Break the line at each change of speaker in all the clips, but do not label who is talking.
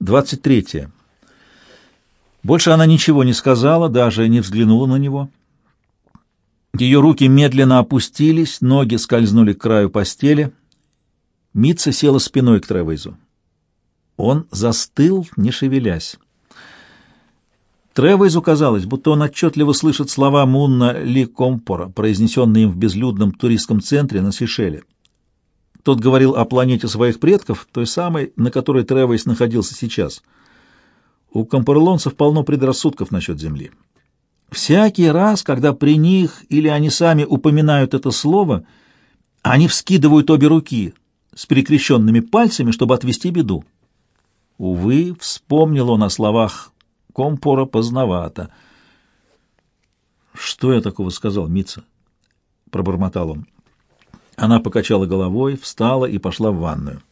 23. Больше она ничего не сказала, даже не взглянула на него. Ее руки медленно опустились, ноги скользнули к краю постели. Митца села спиной к Тревейзу. Он застыл, не шевелясь. Тревейзу казалось, будто он отчетливо слышит слова Мунна Ли Компора, произнесенные им в безлюдном туристском центре на Сейшеле. Тот говорил о планете своих предков, той самой, на которой Тревейс находился сейчас. У компарлонцев полно предрассудков насчет Земли. Всякий раз, когда при них или они сами упоминают это слово, они вскидывают обе руки с перекрещенными пальцами, чтобы отвести беду. Увы, вспомнил он о словах Компора поздновато. «Что я такого сказал, Митца?» — пробормотал он. Она покачала головой, встала и пошла в ванную.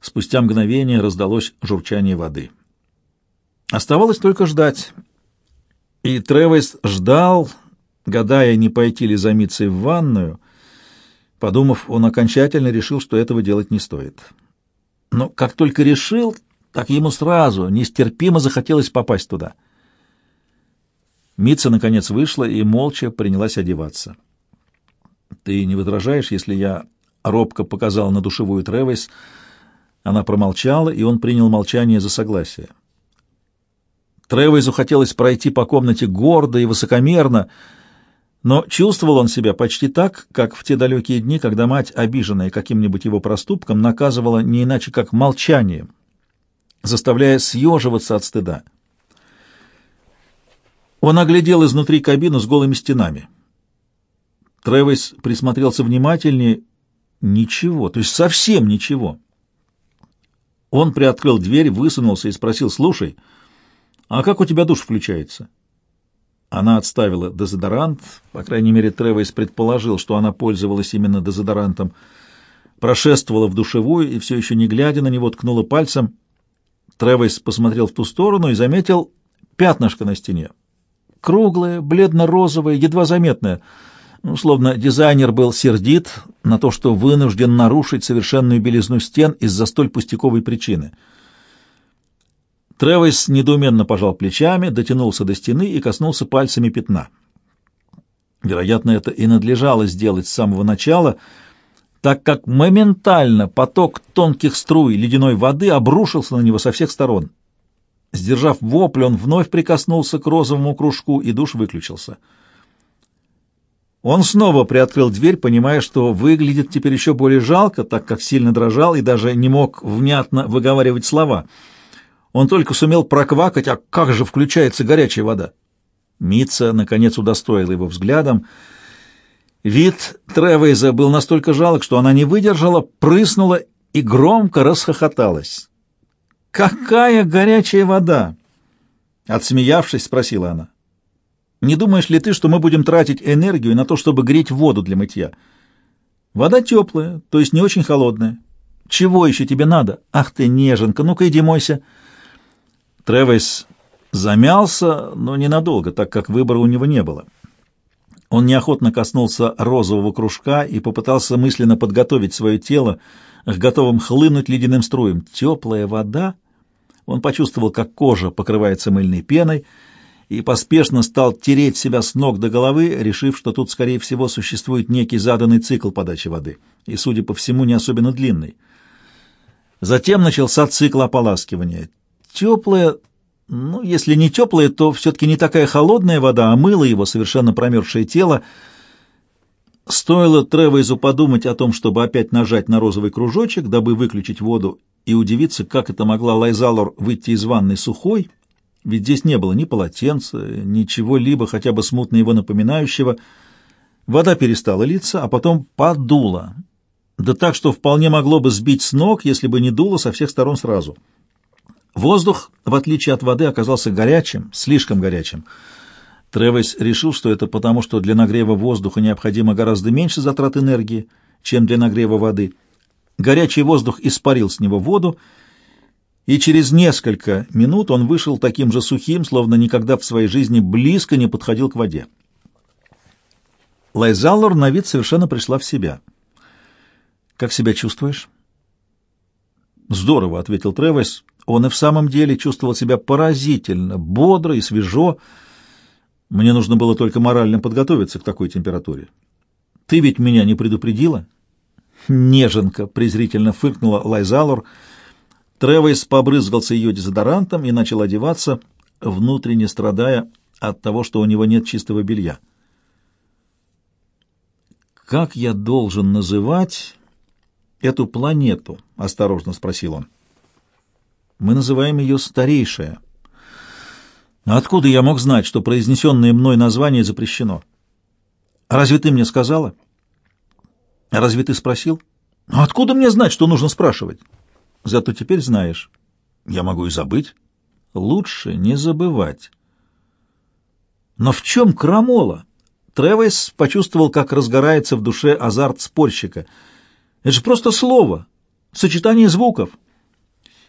Спустя мгновение раздалось журчание воды. Оставалось только ждать. И Тревес ждал, гадая, не пойти ли за Митцей в ванную. Подумав, он окончательно решил, что этого делать не стоит. Но как только решил, так ему сразу нестерпимо захотелось попасть туда. Митца, наконец, вышла и молча принялась одеваться. «Ты не возражаешь, если я робко показал на душевую Тревес?» Она промолчала, и он принял молчание за согласие. Тревейзу хотелось пройти по комнате гордо и высокомерно, но чувствовал он себя почти так, как в те далекие дни, когда мать, обиженная каким-нибудь его проступком, наказывала не иначе, как молчанием, заставляя съеживаться от стыда. Он оглядел изнутри кабину с голыми стенами. Тревис присмотрелся внимательнее. Ничего, то есть совсем ничего. Он приоткрыл дверь, высунулся и спросил, «Слушай, а как у тебя душ включается?» Она отставила дезодорант, по крайней мере, Тревис предположил, что она пользовалась именно дезодорантом, прошествовала в душевую и, все еще не глядя на него, ткнула пальцем. Тревис посмотрел в ту сторону и заметил пятнышко на стене. Круглое, бледно-розовое, едва заметное — ну, словно дизайнер был сердит на то, что вынужден нарушить совершенную белизну стен из-за столь пустяковой причины. Тревис недоуменно пожал плечами, дотянулся до стены и коснулся пальцами пятна. Вероятно, это и надлежало сделать с самого начала, так как моментально поток тонких струй ледяной воды обрушился на него со всех сторон. Сдержав вопль, он вновь прикоснулся к розовому кружку, и душ выключился. Он снова приоткрыл дверь, понимая, что выглядит теперь еще более жалко, так как сильно дрожал и даже не мог внятно выговаривать слова. Он только сумел проквакать, а как же включается горячая вода? Митца, наконец, удостоила его взглядом. Вид Тревейза был настолько жалок, что она не выдержала, прыснула и громко расхохоталась. «Какая горячая вода!» Отсмеявшись, спросила она. Не думаешь ли ты, что мы будем тратить энергию на то, чтобы греть воду для мытья? Вода теплая, то есть не очень холодная. Чего еще тебе надо? Ах ты, неженка, ну-ка иди мойся. Тревес замялся, но ненадолго, так как выбора у него не было. Он неохотно коснулся розового кружка и попытался мысленно подготовить свое тело к готовым хлынуть ледяным струям. Теплая вода... Он почувствовал, как кожа покрывается мыльной пеной, и поспешно стал тереть себя с ног до головы, решив, что тут, скорее всего, существует некий заданный цикл подачи воды, и, судя по всему, не особенно длинный. Затем начался цикл ополаскивания. Теплая, ну, если не теплая, то все-таки не такая холодная вода, а мыло его совершенно промерзшее тело. Стоило Тревейзу подумать о том, чтобы опять нажать на розовый кружочек, дабы выключить воду, и удивиться, как это могла Лайзалор выйти из ванной сухой, ведь здесь не было ни полотенца, ничего либо хотя бы смутно его напоминающего. Вода перестала литься, а потом подула. Да так, что вполне могло бы сбить с ног, если бы не дуло со всех сторон сразу. Воздух, в отличие от воды, оказался горячим, слишком горячим. Тревес решил, что это потому, что для нагрева воздуха необходимо гораздо меньше затрат энергии, чем для нагрева воды. Горячий воздух испарил с него воду, и через несколько минут он вышел таким же сухим, словно никогда в своей жизни близко не подходил к воде. Лайзалор на вид совершенно пришла в себя. «Как себя чувствуешь?» «Здорово», — ответил Тревес. Он и в самом деле чувствовал себя поразительно, бодро и свежо. Мне нужно было только морально подготовиться к такой температуре. Ты ведь меня не предупредила? Неженка презрительно фыркнула Лайзалор. Тревойс побрызгался ее дезодорантом и начал одеваться, внутренне страдая от того, что у него нет чистого белья. «Как я должен называть эту планету?» — осторожно спросил он. «Мы называем ее Старейшая». «Откуда я мог знать, что произнесенное мной название запрещено?» «Разве ты мне сказала?» «Разве ты спросил?» «Откуда мне знать, что нужно спрашивать?» «Зато теперь знаешь». «Я могу и забыть». «Лучше не забывать». «Но в чем крамола?» Тревес почувствовал, как разгорается в душе азарт спорщика. Это же просто слово, сочетание звуков.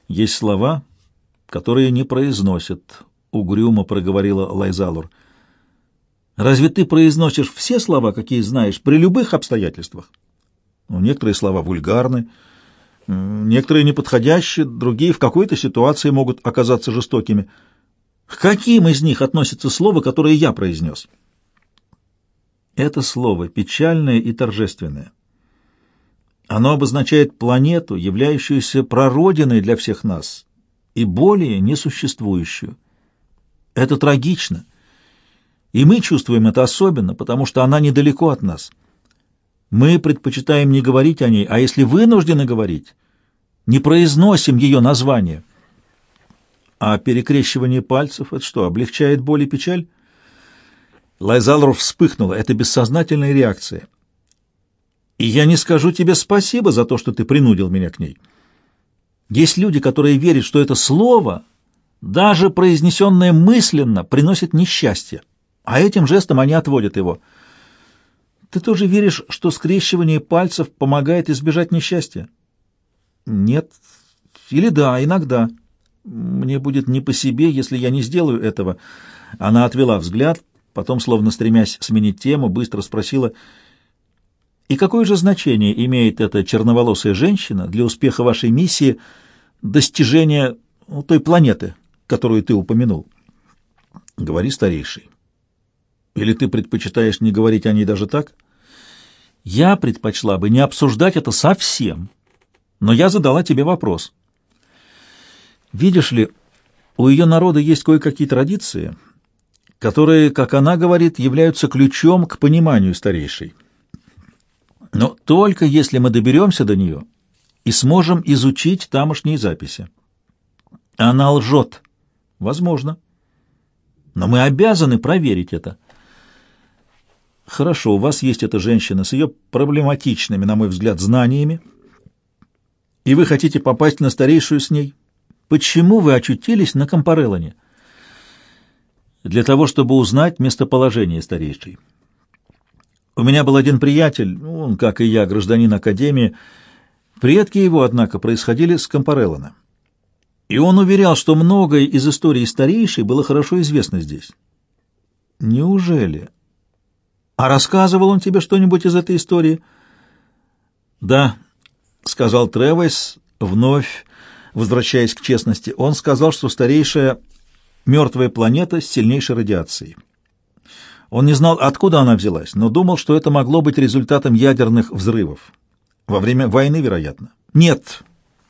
Есть слова, которые не произносят, угрюмо проговорила Лайзалур. Разве ты произносишь все слова, какие знаешь, при любых обстоятельствах? Ну, некоторые слова вульгарны, некоторые неподходящие, другие в какой-то ситуации могут оказаться жестокими. К каким из них относится слово, которое я произнес?» Это слово печальное и торжественное. Оно обозначает планету, являющуюся прародиной для всех нас и более несуществующую. Это трагично, и мы чувствуем это особенно, потому что она недалеко от нас. Мы предпочитаем не говорить о ней, а если вынуждены говорить, не произносим ее название. А перекрещивание пальцев — это что, облегчает боль и печаль? Лайзалру вспыхнула. Это бессознательная реакция. И я не скажу тебе спасибо за то, что ты принудил меня к ней. Есть люди, которые верят, что это слово, даже произнесенное мысленно, приносит несчастье, а этим жестом они отводят его. Ты тоже веришь, что скрещивание пальцев помогает избежать несчастья? Нет. Или да, иногда. Мне будет не по себе, если я не сделаю этого. Она отвела взгляд, Потом, словно стремясь сменить тему, быстро спросила, «И какое же значение имеет эта черноволосая женщина для успеха вашей миссии достижения ну, той планеты, которую ты упомянул?» «Говори, старейший. Или ты предпочитаешь не говорить о ней даже так?» «Я предпочла бы не обсуждать это совсем, но я задала тебе вопрос. Видишь ли, у ее народа есть кое-какие традиции» которые, как она говорит, являются ключом к пониманию старейшей. Но только если мы доберемся до нее и сможем изучить тамошние записи. Она лжет. Возможно. Но мы обязаны проверить это. Хорошо, у вас есть эта женщина с ее проблематичными, на мой взгляд, знаниями, и вы хотите попасть на старейшую с ней. Почему вы очутились на Компареллоне? для того, чтобы узнать местоположение старейшей. У меня был один приятель, он, как и я, гражданин Академии. Предки его, однако, происходили с Компареллона. И он уверял, что многое из истории старейшей было хорошо известно здесь. Неужели? А рассказывал он тебе что-нибудь из этой истории? Да, сказал Тревес, вновь возвращаясь к честности. Он сказал, что старейшая Мертвая планета с сильнейшей радиацией. Он не знал, откуда она взялась, но думал, что это могло быть результатом ядерных взрывов. Во время войны, вероятно. «Нет!»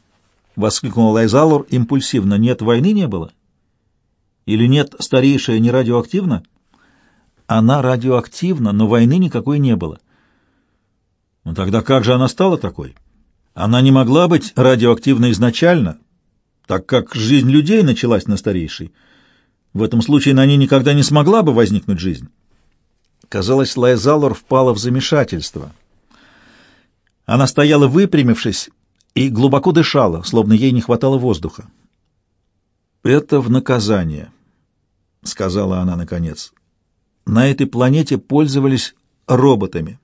— воскликнул Лайзалор импульсивно. «Нет, войны не было? Или нет, старейшая не радиоактивна?» «Она радиоактивна, но войны никакой не было». «Ну тогда как же она стала такой?» «Она не могла быть радиоактивна изначально, так как жизнь людей началась на старейшей». В этом случае на ней никогда не смогла бы возникнуть жизнь. Казалось, Лайзалор впала в замешательство. Она стояла выпрямившись и глубоко дышала, словно ей не хватало воздуха. «Это в наказание», — сказала она наконец. «На этой планете пользовались роботами.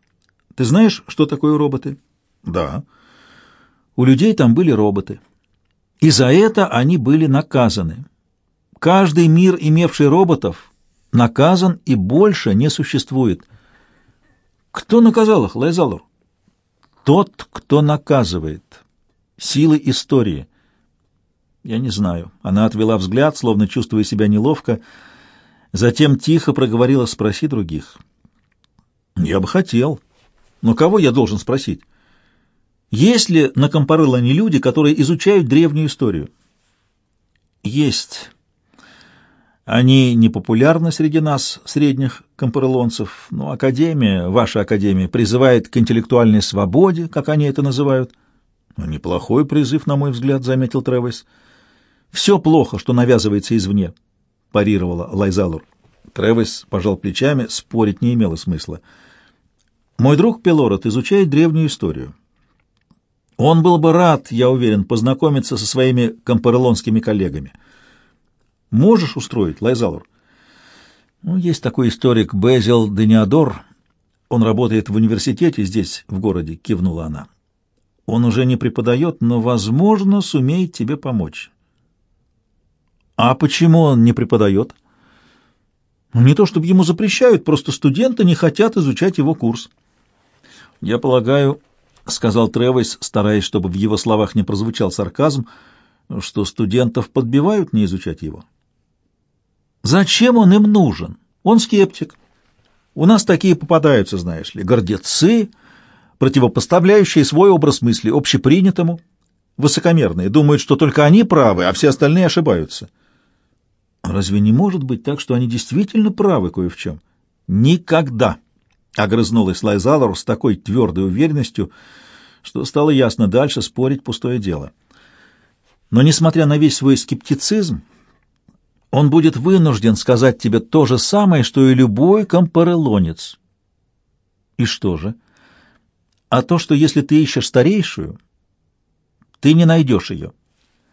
Ты знаешь, что такое роботы?» «Да». «У людей там были роботы. И за это они были наказаны. Каждый мир, имевший роботов, наказан и больше не существует. Кто наказал их, Лайзалур? Тот, кто наказывает. Силы истории. Я не знаю. Она отвела взгляд, словно чувствуя себя неловко. Затем тихо проговорила «Спроси других». Я бы хотел. Но кого я должен спросить? Есть ли на Компареллоне люди, которые изучают древнюю историю? Есть. Они не популярны среди нас, средних компареллонцев, но Академия, ваша Академия, призывает к интеллектуальной свободе, как они это называют. Ну, неплохой призыв, на мой взгляд, заметил Тревис. Все плохо, что навязывается извне, парировала Лайзалур. Тревис пожал плечами, спорить не имело смысла. Мой друг Пелорот изучает древнюю историю. Он был бы рад, я уверен, познакомиться со своими компарелонскими коллегами. Можешь устроить, Лайзалур? Ну, есть такой историк Безил Дениадор. Он работает в университете здесь, в городе, кивнула она. Он уже не преподает, но, возможно, сумеет тебе помочь. А почему он не преподает? Ну, не то чтобы ему запрещают, просто студенты не хотят изучать его курс. Я полагаю, — сказал Тревис, стараясь, чтобы в его словах не прозвучал сарказм, — что студентов подбивают не изучать его. Зачем он им нужен? Он скептик. У нас такие попадаются, знаешь ли, гордецы, противопоставляющие свой образ мысли общепринятому, высокомерные, думают, что только они правы, а все остальные ошибаются. Разве не может быть так, что они действительно правы кое в чем? Никогда! Огрызнулась Лайзалор с такой твердой уверенностью, что стало ясно, дальше спорить пустое дело. Но, несмотря на весь свой скептицизм, он будет вынужден сказать тебе то же самое, что и любой компарелонец. И что же? А то, что если ты ищешь старейшую, ты не найдешь ее.